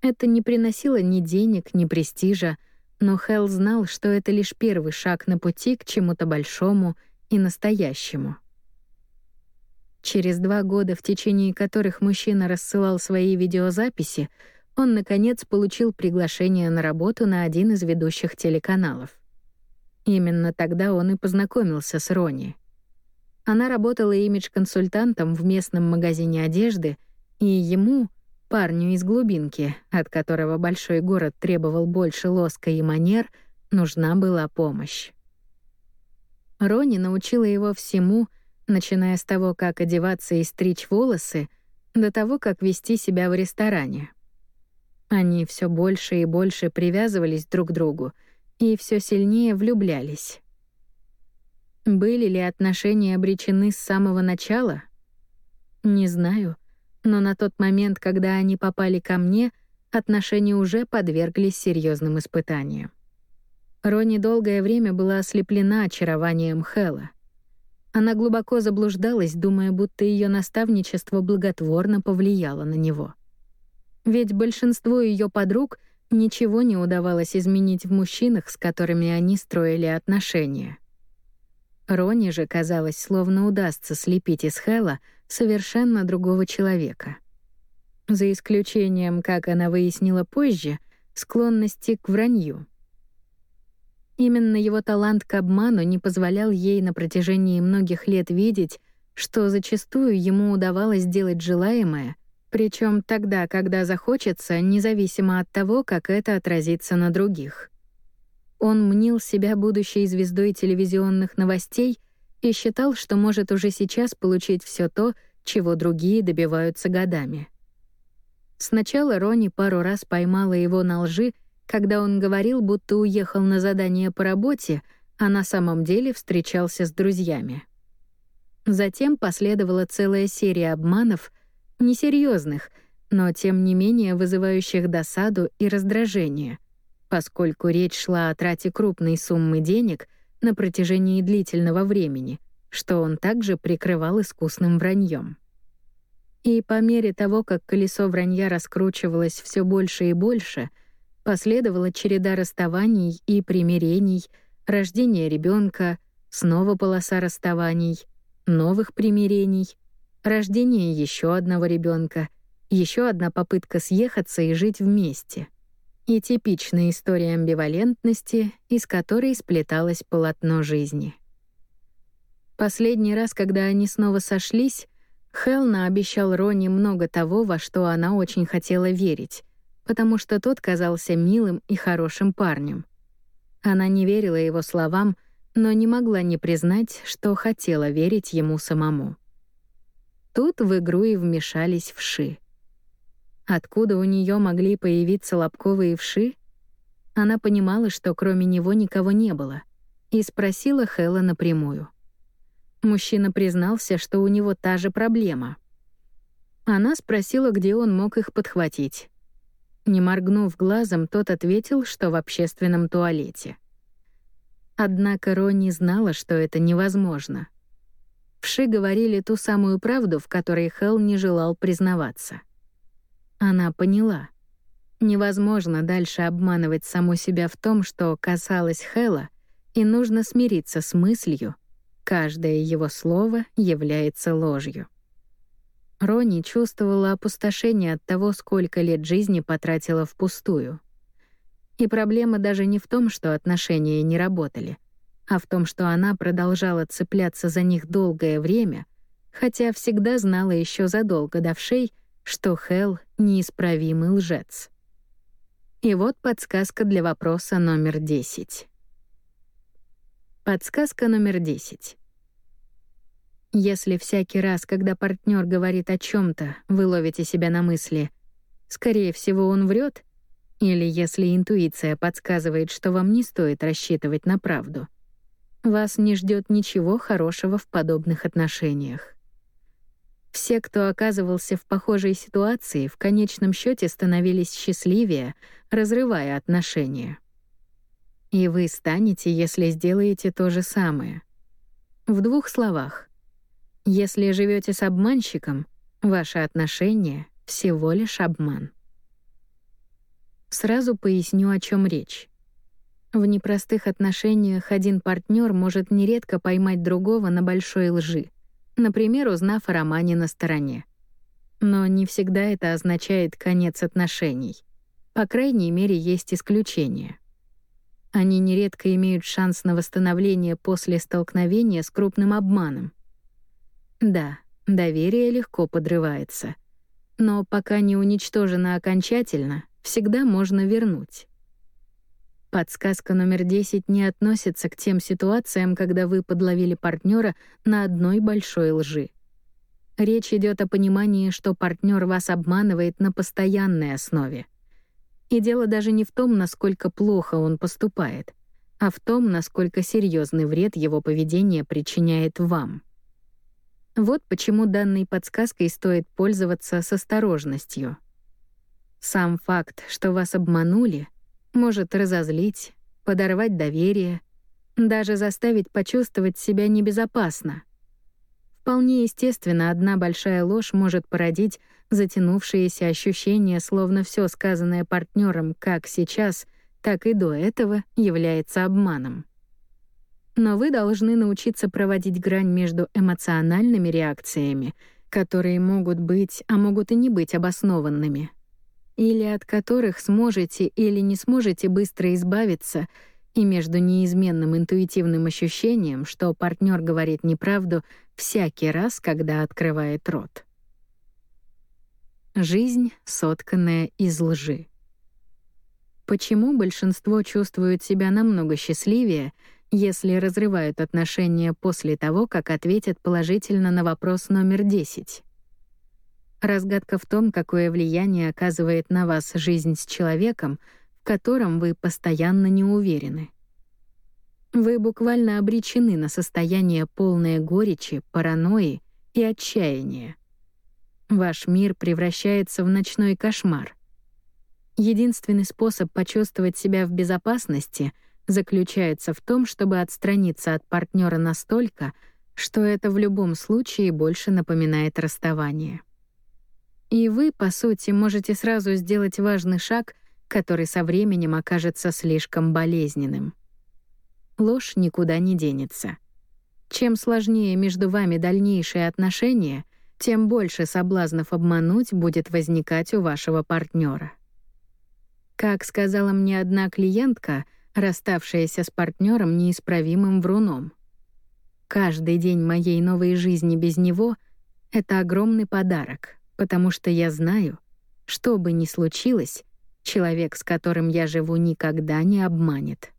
Это не приносило ни денег, ни престижа, но Хелл знал, что это лишь первый шаг на пути к чему-то большому и настоящему. Через два года, в течение которых мужчина рассылал свои видеозаписи, он, наконец, получил приглашение на работу на один из ведущих телеканалов. Именно тогда он и познакомился с Рони. Она работала имидж-консультантом в местном магазине одежды, и ему, парню из глубинки, от которого большой город требовал больше лоска и манер, нужна была помощь. Рони научила его всему — начиная с того, как одеваться и стричь волосы, до того, как вести себя в ресторане. Они все больше и больше привязывались друг к другу и все сильнее влюблялись. Были ли отношения обречены с самого начала? Не знаю, но на тот момент, когда они попали ко мне, отношения уже подверглись серьезным испытаниям. Рони долгое время была ослеплена очарованием Хэлла. Она глубоко заблуждалась, думая, будто ее наставничество благотворно повлияло на него. Ведь большинству ее подруг ничего не удавалось изменить в мужчинах, с которыми они строили отношения. Рони же казалось, словно удастся слепить из Хэлла совершенно другого человека. За исключением, как она выяснила позже, склонности к вранью — Именно его талант к обману не позволял ей на протяжении многих лет видеть, что зачастую ему удавалось делать желаемое, причем тогда, когда захочется, независимо от того, как это отразится на других. Он мнил себя будущей звездой телевизионных новостей и считал, что может уже сейчас получить все то, чего другие добиваются годами. Сначала Рони пару раз поймала его на лжи, когда он говорил, будто уехал на задание по работе, а на самом деле встречался с друзьями. Затем последовала целая серия обманов, несерьезных, но тем не менее вызывающих досаду и раздражение, поскольку речь шла о трате крупной суммы денег на протяжении длительного времени, что он также прикрывал искусным враньем. И по мере того, как колесо вранья раскручивалось все больше и больше, последовала череда расставаний и примирений, рождение ребенка, снова полоса расставаний, новых примирений, рождение еще одного ребенка, еще одна попытка съехаться и жить вместе. И типичная история амбивалентности, из которой сплеталось полотно жизни. Последний раз, когда они снова сошлись, Хелна обещал Рони много того, во что она очень хотела верить, потому что тот казался милым и хорошим парнем. Она не верила его словам, но не могла не признать, что хотела верить ему самому. Тут в игру и вмешались вши. Откуда у нее могли появиться лобковые вши? Она понимала, что кроме него никого не было, и спросила Хэлла напрямую. Мужчина признался, что у него та же проблема. Она спросила, где он мог их подхватить. Не моргнув глазом, тот ответил, что в общественном туалете. Однако Ронни знала, что это невозможно. Вши говорили ту самую правду, в которой Хелл не желал признаваться. Она поняла. Невозможно дальше обманывать саму себя в том, что касалось Хэлла, и нужно смириться с мыслью, Каждое его слово является ложью. Рони чувствовала опустошение от того, сколько лет жизни потратила впустую. И проблема даже не в том, что отношения не работали, а в том, что она продолжала цепляться за них долгое время, хотя всегда знала еще задолго до вшей, что Хел — неисправимый лжец. И вот подсказка для вопроса номер 10. Подсказка номер 10. Если всякий раз, когда партнер говорит о чем то вы ловите себя на мысли «скорее всего, он врет, или если интуиция подсказывает, что вам не стоит рассчитывать на правду, вас не ждет ничего хорошего в подобных отношениях. Все, кто оказывался в похожей ситуации, в конечном счете становились счастливее, разрывая отношения. И вы станете, если сделаете то же самое. В двух словах. Если живете с обманщиком, ваши отношения — всего лишь обман. Сразу поясню, о чем речь. В непростых отношениях один партнер может нередко поймать другого на большой лжи, например, узнав о романе на стороне. Но не всегда это означает конец отношений. По крайней мере, есть исключения. Они нередко имеют шанс на восстановление после столкновения с крупным обманом. Да, доверие легко подрывается. Но пока не уничтожено окончательно, всегда можно вернуть. Подсказка номер 10 не относится к тем ситуациям, когда вы подловили партнера на одной большой лжи. Речь идет о понимании, что партнер вас обманывает на постоянной основе. И дело даже не в том, насколько плохо он поступает, а в том, насколько серьезный вред его поведение причиняет вам. Вот почему данной подсказкой стоит пользоваться с осторожностью. Сам факт, что вас обманули, может разозлить, подорвать доверие, даже заставить почувствовать себя небезопасно. Вполне естественно, одна большая ложь может породить затянувшееся ощущение, словно все сказанное партнером как сейчас, так и до этого является обманом. Но вы должны научиться проводить грань между эмоциональными реакциями, которые могут быть, а могут и не быть обоснованными, или от которых сможете или не сможете быстро избавиться, и между неизменным интуитивным ощущением, что партнер говорит неправду всякий раз, когда открывает рот. Жизнь, сотканная из лжи. Почему большинство чувствуют себя намного счастливее — если разрывают отношения после того, как ответят положительно на вопрос номер 10. Разгадка в том, какое влияние оказывает на вас жизнь с человеком, в котором вы постоянно не уверены. Вы буквально обречены на состояние полной горечи, паранойи и отчаяния. Ваш мир превращается в ночной кошмар. Единственный способ почувствовать себя в безопасности заключается в том, чтобы отстраниться от партнера настолько, что это в любом случае больше напоминает расставание. И вы, по сути, можете сразу сделать важный шаг, который со временем окажется слишком болезненным. Ложь никуда не денется. Чем сложнее между вами дальнейшие отношения, тем больше соблазнов обмануть будет возникать у вашего партнера. Как сказала мне одна клиентка, расставшаяся с партнером неисправимым вруном. Каждый день моей новой жизни без него — это огромный подарок, потому что я знаю, что бы ни случилось, человек, с которым я живу, никогда не обманет.